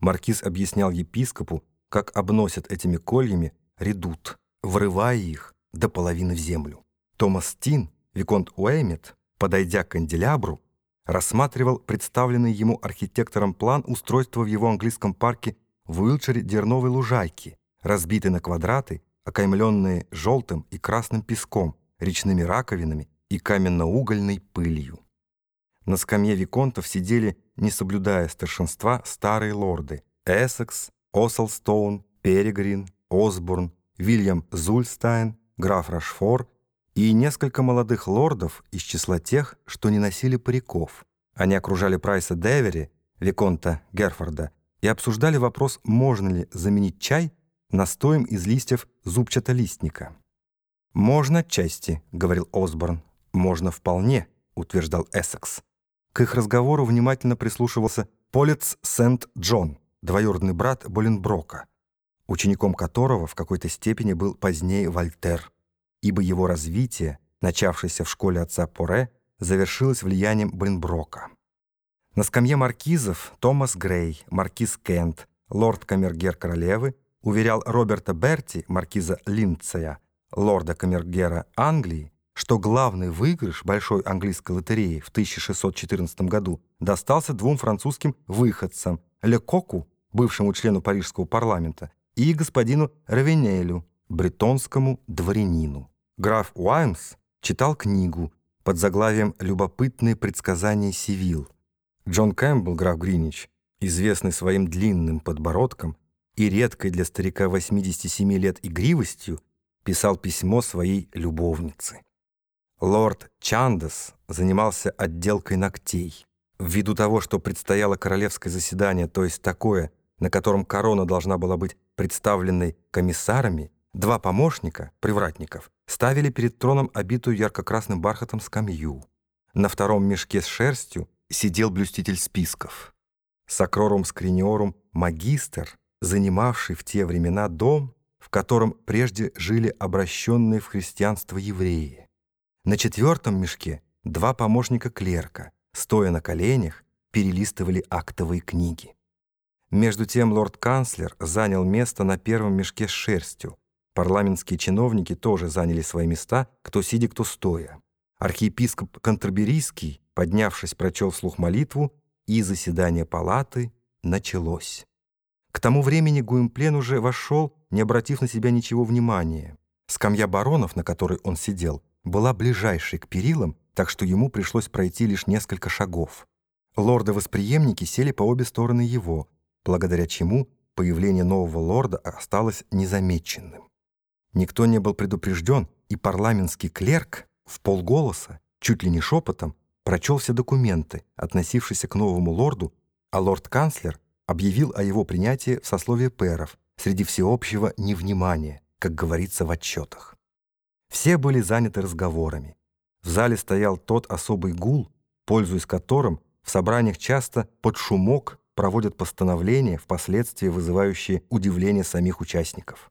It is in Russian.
Маркиз объяснял епископу, как обносят этими кольями редут, врывая их до половины в землю. Томас Тин, Виконт Уэймет, подойдя к канделябру, рассматривал представленный ему архитектором план устройства в его английском парке в Уилчере дерновой лужайки, разбитой на квадраты, окаймленные желтым и красным песком, речными раковинами и каменноугольной пылью. На скамье виконтов сидели, не соблюдая старшинства, старые лорды Эссекс, Ослстоун, Перегрин, Осборн, Вильям Зульстайн, граф Рашфор и несколько молодых лордов из числа тех, что не носили париков. Они окружали Прайса Девери, Виконта Герфорда, и обсуждали вопрос, можно ли заменить чай настоем из листьев зубчатолистника. «Можно отчасти», — говорил Осборн. «Можно вполне», — утверждал Эссекс. К их разговору внимательно прислушивался Полец Сент-Джон, двоюродный брат Боленброка, учеником которого в какой-то степени был позднее Вольтер, ибо его развитие, начавшееся в школе отца Поре, завершилось влиянием Боленброка. На скамье маркизов Томас Грей, маркиз Кент, лорд-камергер королевы, уверял Роберта Берти, маркиза Линдцея, лорда камергера Англии, что главный выигрыш большой английской лотереи в 1614 году достался двум французским выходцам Лекоку, бывшему члену парижского парламента, и господину Равенелю, бретонскому дворянину. Граф Уаймс читал книгу под заглавием «Любопытные предсказания Сивил». Джон Кэмпбелл, граф Гринич, известный своим длинным подбородком и редкой для старика 87 лет игривостью, писал письмо своей любовнице. Лорд Чандес занимался отделкой ногтей. Ввиду того, что предстояло королевское заседание, то есть такое, на котором корона должна была быть представленной комиссарами, два помощника, привратников, ставили перед троном обитую ярко-красным бархатом скамью. На втором мешке с шерстью сидел блюститель списков. Сакрорум скриниорум магистр, занимавший в те времена дом, в котором прежде жили обращенные в христианство евреи. На четвертом мешке два помощника клерка, стоя на коленях, перелистывали актовые книги. Между тем лорд-канцлер занял место на первом мешке с шерстью. Парламентские чиновники тоже заняли свои места, кто сидя, кто стоя. Архиепископ Кантерберийский, поднявшись, прочел вслух молитву, и заседание палаты началось. К тому времени Гуимплен уже вошел, не обратив на себя ничего внимания. Скамья баронов, на которой он сидел, была ближайшей к перилам, так что ему пришлось пройти лишь несколько шагов. Лорды-восприемники сели по обе стороны его, благодаря чему появление нового лорда осталось незамеченным. Никто не был предупрежден, и парламентский клерк в полголоса, чуть ли не шепотом, прочел все документы, относившиеся к новому лорду, а лорд-канцлер объявил о его принятии в сословие пэров среди всеобщего невнимания, как говорится в отчетах. Все были заняты разговорами. В зале стоял тот особый гул, пользуясь которым в собраниях часто под шумок проводят постановления, впоследствии вызывающие удивление самих участников.